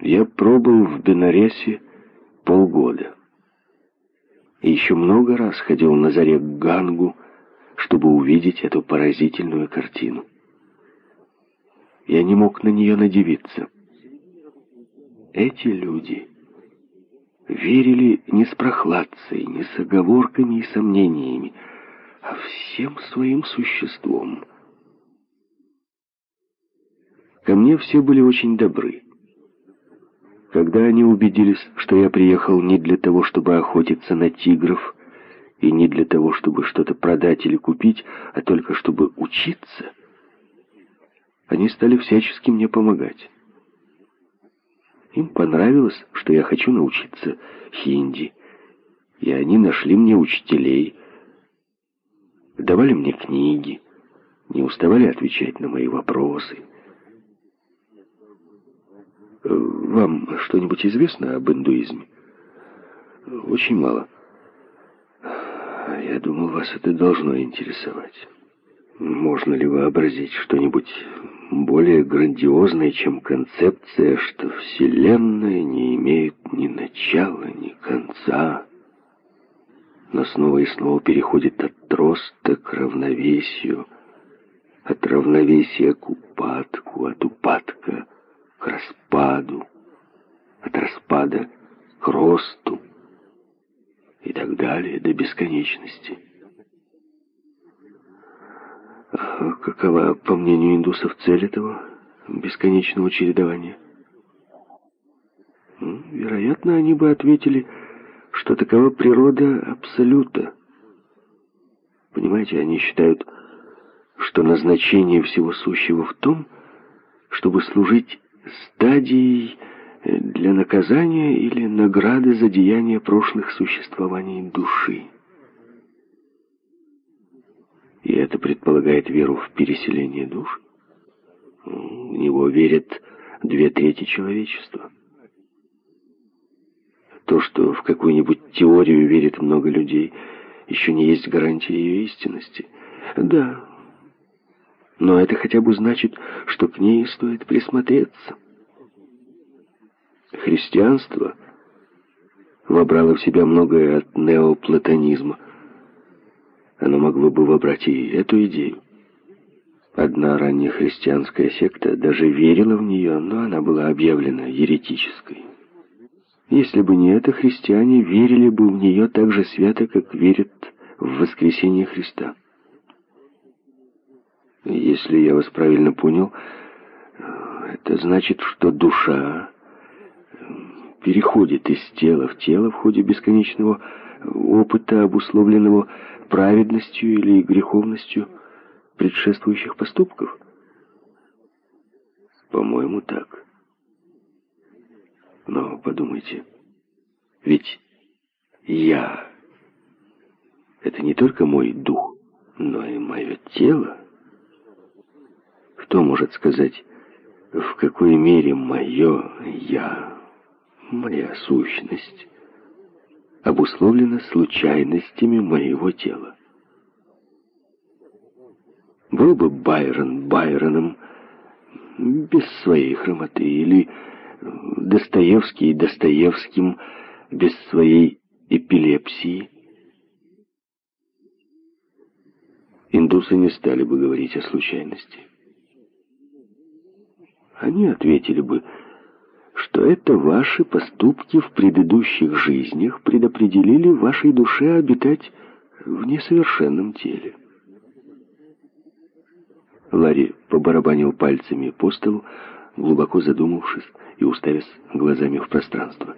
Я пробыл в Бенаресе полгода. И еще много раз ходил на заре к Гангу, чтобы увидеть эту поразительную картину. Я не мог на нее надевиться. Эти люди верили не с прохладцей, не с оговорками и сомнениями, а всем своим существом. Ко мне все были очень добры. Когда они убедились, что я приехал не для того, чтобы охотиться на тигров, и не для того, чтобы что-то продать или купить, а только чтобы учиться, они стали всячески мне помогать. Им понравилось, что я хочу научиться хинди, и они нашли мне учителей, давали мне книги, не уставали отвечать на мои вопросы. Вам что-нибудь известно об индуизме? Очень мало. Я думал, вас это должно интересовать. Можно ли вообразить что-нибудь более грандиозное, чем концепция, что Вселенная не имеет ни начала, ни конца, но снова и снова переходит от роста к равновесию, от равновесия к упадку, от упадка к распаду, от распада к росту и так далее до бесконечности. А какова, по мнению индусов, цель этого бесконечного чередования? Вероятно, они бы ответили, что такова природа Абсолюта. Понимаете, они считают, что назначение всего сущего в том, чтобы служить стадией для наказания или награды за деяния прошлых существований души. И это предполагает веру в переселение душ? В него верят две трети человечества. То, что в какую-нибудь теорию верит много людей, еще не есть гарантия ее истинности. Да, но это хотя бы значит, что к ней стоит присмотреться. Христианство вобрало в себя многое от неоплатонизма. Оно могло бы вобрать и эту идею. Одна ранняя христианская секта даже верила в нее, но она была объявлена еретической. Если бы не это, христиане верили бы в нее так же свято, как верят в воскресение Христа. Если я вас правильно понял, это значит, что душа переходит из тела в тело в ходе бесконечного опыта, обусловленного праведностью или греховностью предшествующих поступков? По-моему, так. Но подумайте, ведь я — это не только мой дух, но и мое тело. Кто может сказать, в какой мере мое «я», моя сущность, обусловлена случайностями моего тела? Был бы Байрон Байроном без своей хромоты, или Достоевский Достоевским без своей эпилепсии, индусы не стали бы говорить о случайности они ответили бы, что это ваши поступки в предыдущих жизнях предопределили вашей душе обитать в несовершенном теле. Ларри побарабанил пальцами по столу, глубоко задумавшись и уставясь глазами в пространство.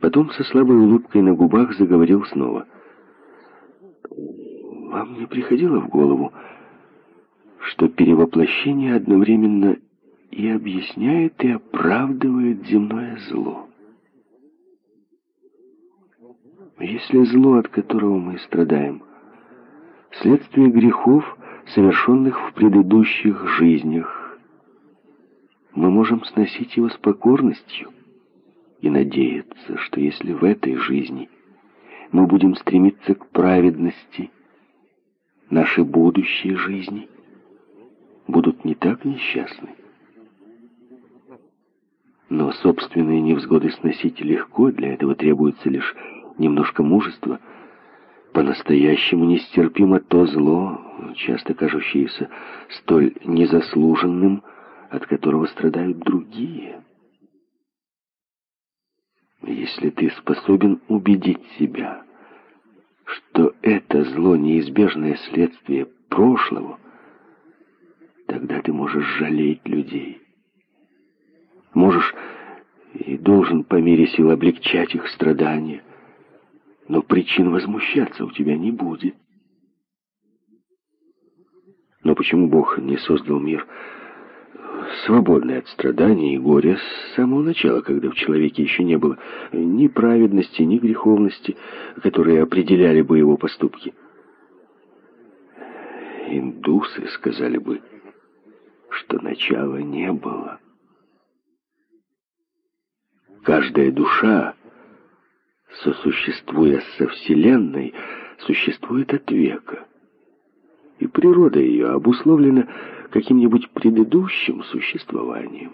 Потом со слабой улыбкой на губах заговорил снова. «Вам не приходило в голову, что перевоплощение одновременно и объясняет, и оправдывает земное зло. Если зло, от которого мы страдаем, следствие грехов, совершенных в предыдущих жизнях, мы можем сносить его с покорностью и надеяться, что если в этой жизни мы будем стремиться к праведности, наши будущие жизни — будут не так несчастны. Но собственные невзгоды сносить легко, для этого требуется лишь немножко мужества. По-настоящему нестерпимо то зло, часто кажущееся столь незаслуженным, от которого страдают другие. Если ты способен убедить себя, что это зло неизбежное следствие прошлого, тогда ты можешь жалеть людей. Можешь и должен по мере сил облегчать их страдания, но причин возмущаться у тебя не будет. Но почему Бог не создал мир свободный от страданий и горя с самого начала, когда в человеке еще не было ни праведности, ни греховности, которые определяли бы его поступки? Индусы сказали бы, что начала не было. Каждая душа, сосуществуя со Вселенной, существует от века. И природа ее обусловлена каким-нибудь предыдущим существованием.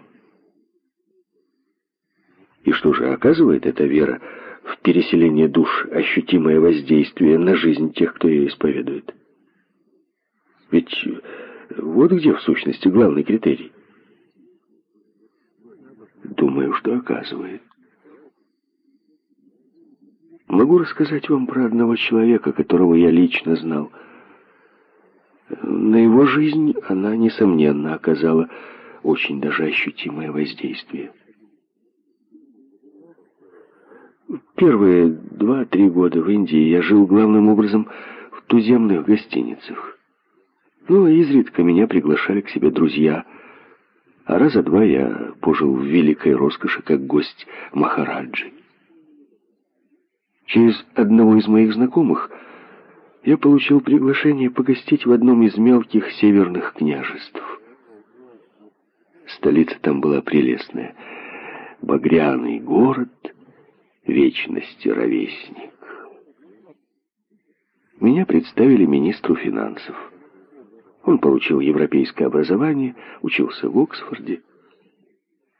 И что же оказывает эта вера в переселение душ, ощутимое воздействие на жизнь тех, кто ее исповедует? Ведь вот где в сущности главный критерий. Думаю, что оказывает. Могу рассказать вам про одного человека, которого я лично знал. На его жизнь она, несомненно, оказала очень даже ощутимое воздействие. Первые два-три года в Индии я жил главным образом в туземных гостиницах. Ну, изредка меня приглашали к себе друзья – а раза два я пожил в великой роскоши, как гость Махараджи. Через одного из моих знакомых я получил приглашение погостить в одном из мелких северных княжеств. Столица там была прелестная. Багряный город, вечности ровесник. Меня представили министру финансов. Он получил европейское образование, учился в Оксфорде,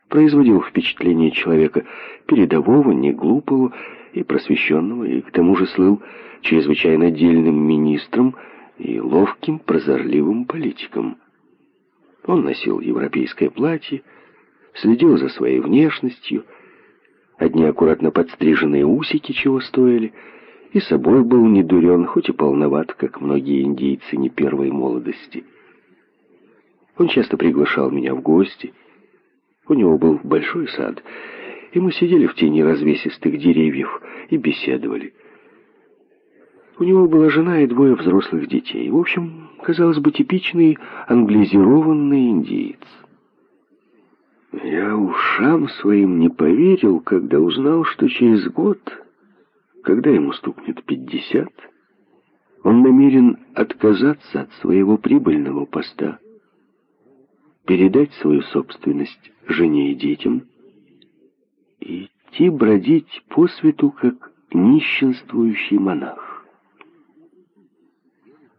производил впечатление человека передового, неглупого и просвещенного, и к тому же слыл чрезвычайно дельным министром и ловким, прозорливым политиком. Он носил европейское платье, следил за своей внешностью, одни аккуратно подстриженные усики чего стоили — и собой был не дурен, хоть и полноват, как многие индийцы не первой молодости. Он часто приглашал меня в гости. У него был большой сад, и мы сидели в тени развесистых деревьев и беседовали. У него была жена и двое взрослых детей. В общем, казалось бы, типичный англизированный индиец. Я ушам своим не поверил, когда узнал, что через год когда ему стукнет пятьдесят, он намерен отказаться от своего прибыльного поста, передать свою собственность жене и детям и идти бродить по свету, как нищенствующий монах.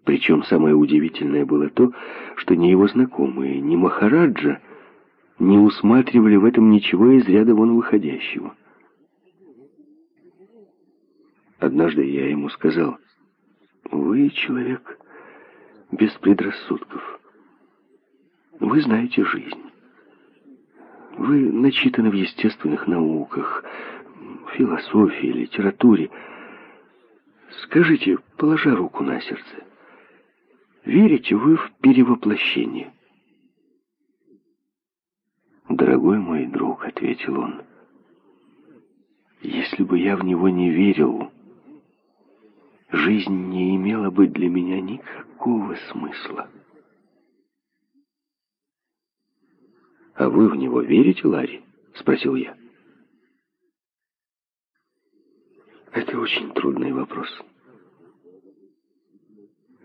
Причем самое удивительное было то, что ни его знакомые, ни Махараджа не усматривали в этом ничего из ряда вон выходящего. Однажды я ему сказал, «Вы человек без предрассудков. Вы знаете жизнь. Вы начитаны в естественных науках, философии, литературе. Скажите, положа руку на сердце, верите вы в перевоплощение?» «Дорогой мой друг», — ответил он, — «если бы я в него не верил...» жизнь не имела бы для меня никакого смысла. «А вы в него верите, Ларри?» — спросил я. Это очень трудный вопрос.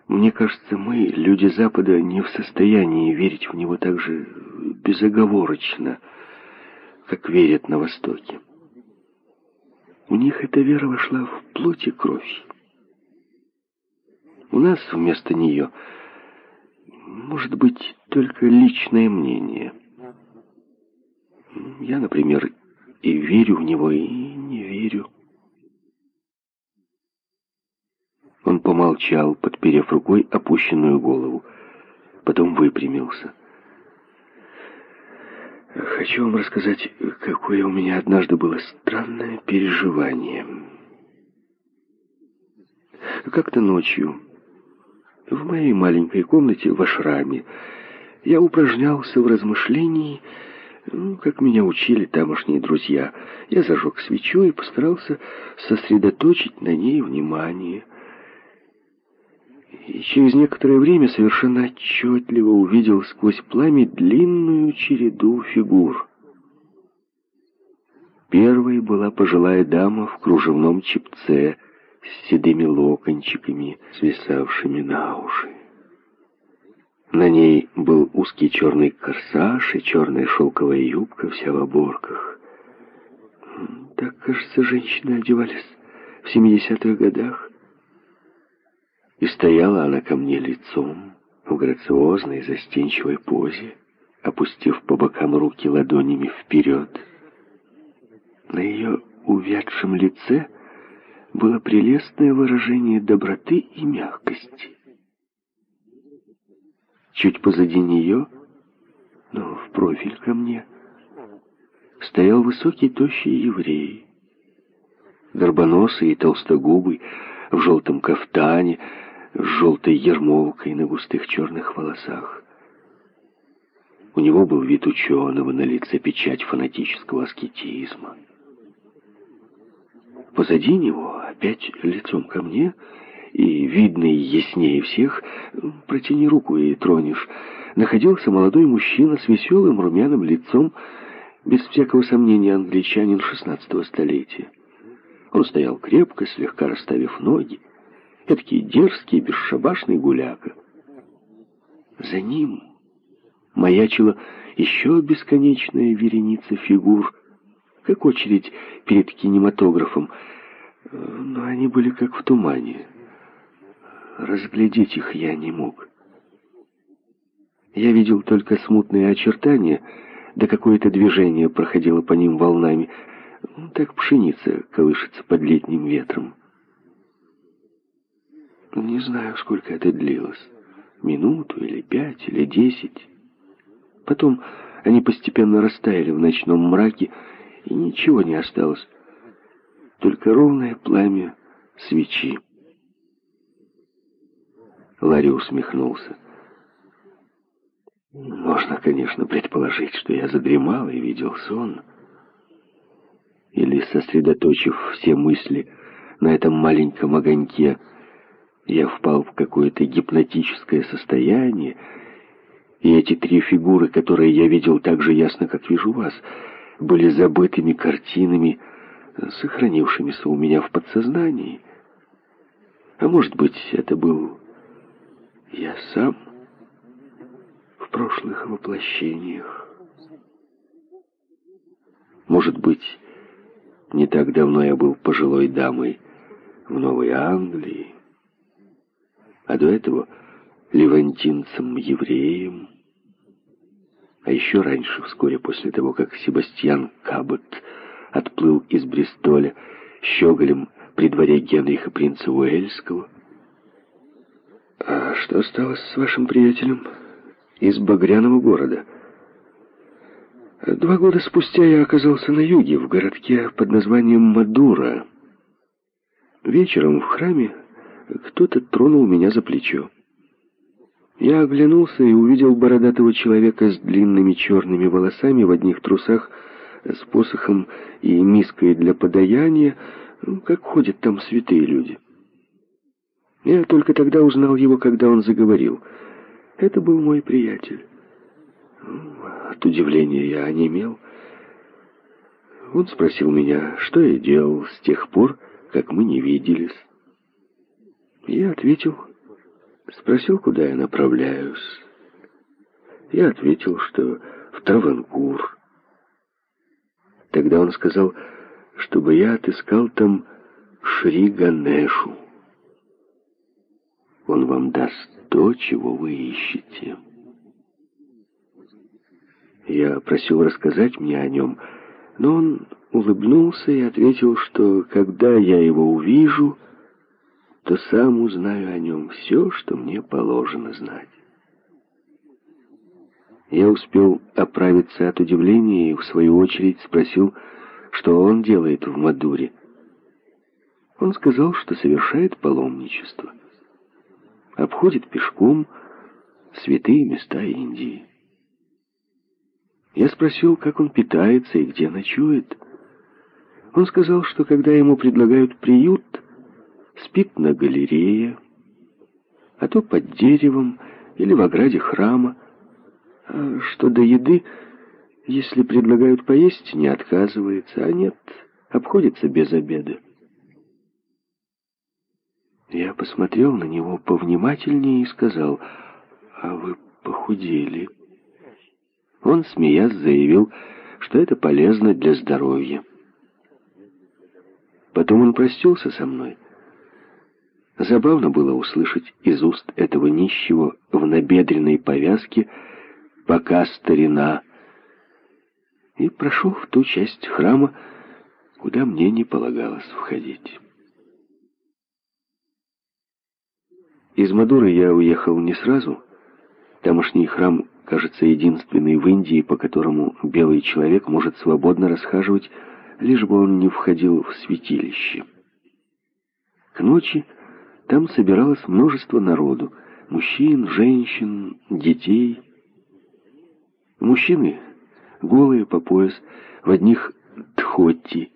Мне кажется, мы, люди Запада, не в состоянии верить в него так же безоговорочно, как верят на Востоке. У них эта вера вошла в плоть и кровь. У нас вместо нее может быть только личное мнение. Я, например, и верю в него, и не верю. Он помолчал, подперев рукой опущенную голову. Потом выпрямился. Хочу вам рассказать, какое у меня однажды было странное переживание. Как-то ночью в моей маленькой комнате в ашраме я упражнялся в размышлении, ну, как меня учили тамошние друзья. Я зажег свечу и постарался сосредоточить на ней внимание. И через некоторое время совершенно отчетливо увидел сквозь пламя длинную череду фигур. Первой была пожилая дама в кружевном чепце с седыми локончиками, свисавшими на уши. На ней был узкий черный корсаж и черная шелковая юбка, вся в оборках. Так, кажется, женщины одевались в 70-х годах. И стояла она ко мне лицом, в грациозной, застенчивой позе, опустив по бокам руки ладонями вперед. На ее увядшем лице было прелестное выражение доброты и мягкости. Чуть позади нее, но в профиль ко мне, стоял высокий тощий еврей. Горбоносый и толстогубый, в желтом кафтане, с желтой ермолкой на густых черных волосах. У него был вид ученого, на лице печать фанатического аскетизма. Позади него, опять лицом ко мне, — и видный яснее всех, протяни руку и тронешь, находился молодой мужчина с веселым румяным лицом, без всякого сомнения англичанин шестнадцатого столетия. Он стоял крепко, слегка расставив ноги, эдакий дерзкий, бесшабашный гуляка. За ним маячила еще бесконечная вереница фигур, как очередь перед кинематографом, но они были как в тумане. Разглядеть их я не мог. Я видел только смутные очертания, да какое-то движение проходило по ним волнами. Так пшеница колышется под летним ветром. Не знаю, сколько это длилось. Минуту или пять, или десять. Потом они постепенно растаяли в ночном мраке, и ничего не осталось. Только ровное пламя свечи. Ларри усмехнулся. Можно, конечно, предположить, что я задремал и видел сон. Или, сосредоточив все мысли на этом маленьком огоньке, я впал в какое-то гипнотическое состояние, и эти три фигуры, которые я видел так же ясно, как вижу вас, были забытыми картинами, сохранившимися у меня в подсознании. А может быть, это был я сам в прошлых воплощениях. Может быть, не так давно я был пожилой дамой в Новой Англии, а до этого левантинцем-евреем. А еще раньше, вскоре после того, как Себастьян Кабот отплыл из Бристоля щеголем при дворе Генриха принца Уэльского, «А что стало с вашим приятелем из Багряного города?» «Два года спустя я оказался на юге, в городке под названием Мадура. Вечером в храме кто-то тронул меня за плечо. Я оглянулся и увидел бородатого человека с длинными черными волосами в одних трусах, с посохом и миской для подаяния, ну, как ходят там святые люди». Я только тогда узнал его, когда он заговорил. Это был мой приятель. От удивления я онемел. Он спросил меня, что я делал с тех пор, как мы не виделись. Я ответил, спросил, куда я направляюсь. Я ответил, что в Траванкур. Тогда он сказал, чтобы я отыскал там Шри Ганешу он вам даст то, чего вы ищете. Я просил рассказать мне о нем, но он улыбнулся и ответил, что когда я его увижу, то сам узнаю о нем все, что мне положено знать. Я успел оправиться от удивления и, в свою очередь, спросил, что он делает в Мадуре. Он сказал, что совершает паломничество. Обходит пешком святые места Индии. Я спросил, как он питается и где ночует. Он сказал, что когда ему предлагают приют, спит на галерее, а то под деревом или в ограде храма, а что до еды, если предлагают поесть, не отказывается, а нет, обходится без обеда. Я посмотрел на него повнимательнее и сказал, «А вы похудели». Он, смеясь, заявил, что это полезно для здоровья. Потом он простился со мной. Забавно было услышать из уст этого нищего в набедренной повязке «пока старина» и прошел в ту часть храма, куда мне не полагалось входить. Из Мадуры я уехал не сразу. Тамошний храм, кажется, единственный в Индии, по которому белый человек может свободно расхаживать, лишь бы он не входил в святилище. К ночи там собиралось множество народу, мужчин, женщин, детей. Мужчины голые по пояс, в одних тхотти.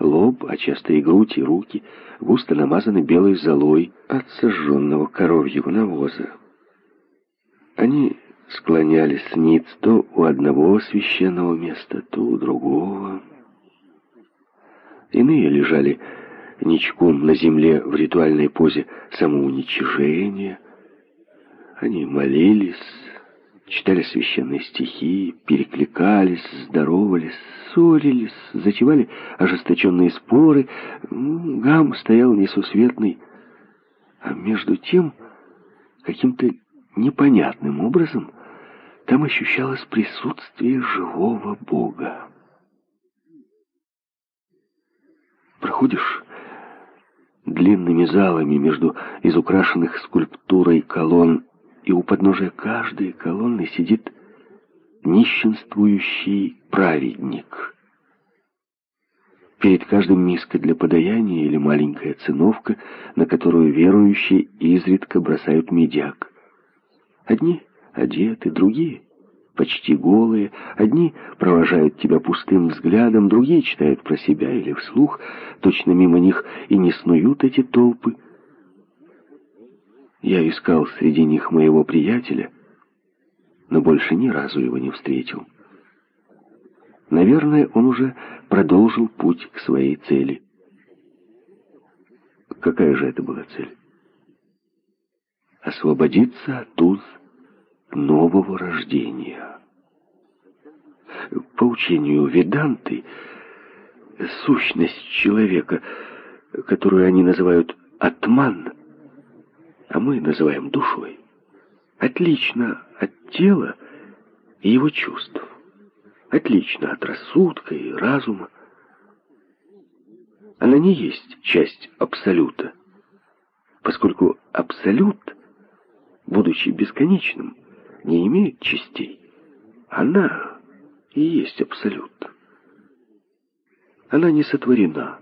Лоб, а часто и грудь, и руки густо намазаны белой золой от сожженного коровьего навоза. Они склонялись ниц то у одного священного места, то у другого. Иные лежали ничком на земле в ритуальной позе самоуничижения. Они молились, читали священные стихи, перекликались, здоровались, ссорились, затевали ожесточенные споры. Гам стоял несусветный. А между тем, каким-то непонятным образом, там ощущалось присутствие живого Бога. Проходишь длинными залами между изукрашенных скульптурой колонн и у подножия каждой колонны сидит нищенствующий праведник. Перед каждым миска для подаяния или маленькая циновка, на которую верующие изредка бросают медяк. Одни одеты, другие почти голые. Одни провожают тебя пустым взглядом, другие читают про себя или вслух. Точно мимо них и не снуют эти толпы. Я искал среди них моего приятеля, но больше ни разу его не встретил. Наверное, он уже продолжил путь к своей цели. Какая же это была цель? Освободиться от уз нового рождения. По учению Веданты, сущность человека, которую они называют атман, а мы называем душой, отлично от тела и его чувств, отлично от рассудка и разума. Она не есть часть абсолюта, поскольку абсолют, будучи бесконечным, не имеет частей. Она и есть абсолют. Она не сотворена.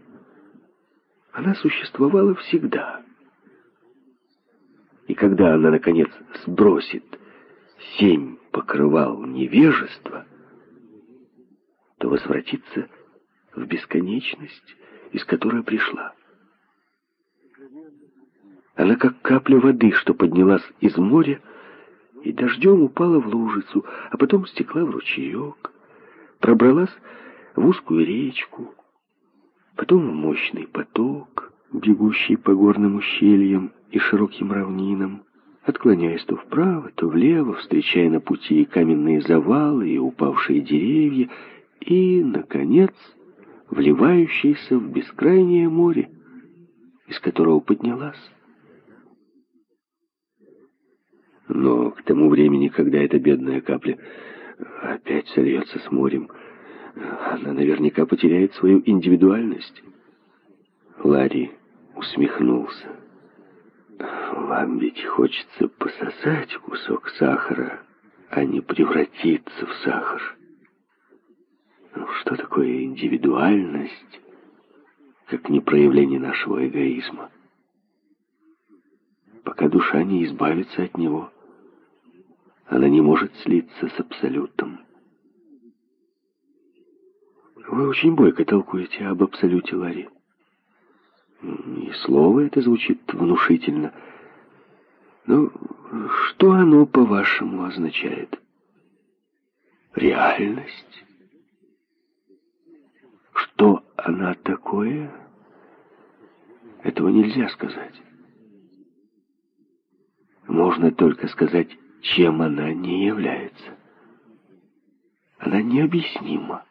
Она существовала всегда. И когда она, наконец, сбросит семь покрывал невежества, то возвратится в бесконечность, из которой пришла. Она как капля воды, что поднялась из моря и дождем упала в лужицу, а потом стекла в ручеек, пробралась в узкую речку, потом в мощный поток, бегущий по горным ущельям, и широким равнинам, отклоняясь то вправо, то влево, встречая на пути каменные завалы, и упавшие деревья, и, наконец, вливающийся в бескрайнее море, из которого поднялась. Но к тому времени, когда эта бедная капля опять сольется с морем. Она наверняка потеряет свою индивидуальность. Ларри усмехнулся. Вам ведь хочется пососать кусок сахара, а не превратиться в сахар. Ну, что такое индивидуальность, как не проявление нашего эгоизма? Пока душа не избавится от него, она не может слиться с Абсолютом. Вы очень бойко толкуете об Абсолюте, Ларри. И слово это звучит внушительно. Но что оно, по-вашему, означает? Реальность? Что она такое? Этого нельзя сказать. Можно только сказать, чем она не является. Она необъяснима.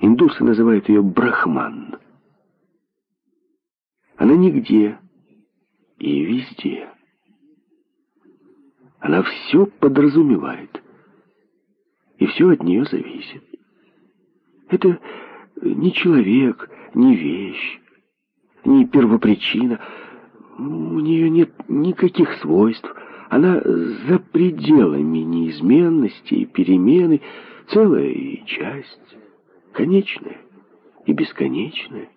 Индусы называют ее брахман. Она нигде и везде. Она все подразумевает, и все от нее зависит. Это не человек, не вещь, не первопричина. У нее нет никаких свойств. Она за пределами неизменности и перемены, целая и часть, конечная и бесконечная.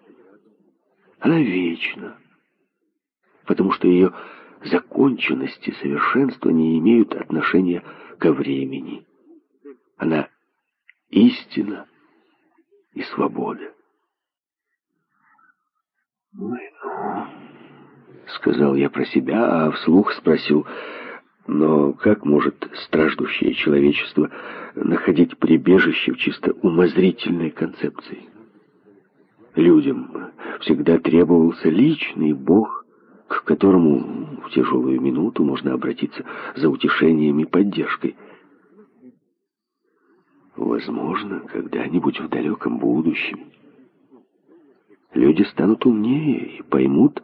Она вечна, потому что ее законченность и совершенство не имеют отношения ко времени. Она истина и свобода. «Ну, сказал я про себя, а вслух спросил, но как может страждущее человечество находить прибежище в чисто умозрительной концепции? Людям всегда требовался личный Бог, к которому в тяжелую минуту можно обратиться за утешением и поддержкой. Возможно, когда-нибудь в далеком будущем люди станут умнее и поймут,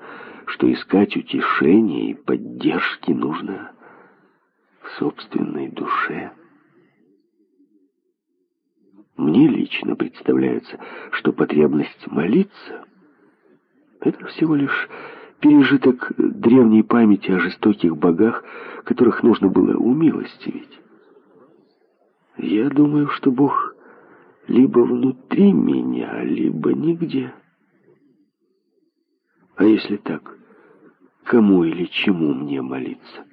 что искать утешения и поддержки нужно в собственной душе. Мне лично представляется, что потребность молиться — это всего лишь пережиток древней памяти о жестоких богах, которых нужно было умилостивить. Я думаю, что Бог либо внутри меня, либо нигде. А если так, кому или чему мне молиться?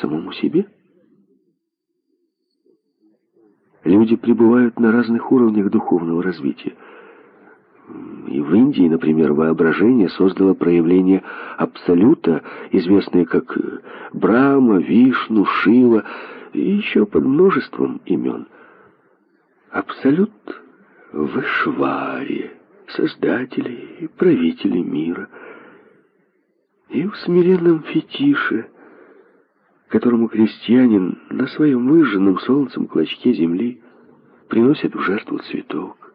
Самому себе? Люди пребывают на разных уровнях духовного развития. И в Индии, например, воображение создало проявление Абсолюта, известные как Брама, Вишну, Шива, и еще под множеством имен. Абсолют в Ишваре, создателе и правителе мира, и в смиренном фетише, которому крестьянин на своем выжженном солнцем клочке земли приносит в жертву цветок.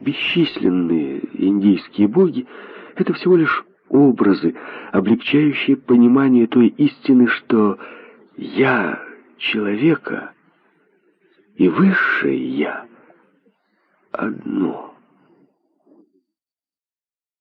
Бесчисленные индийские боги — это всего лишь образы, облегчающие понимание той истины, что «я» человека и высшее «я» одно.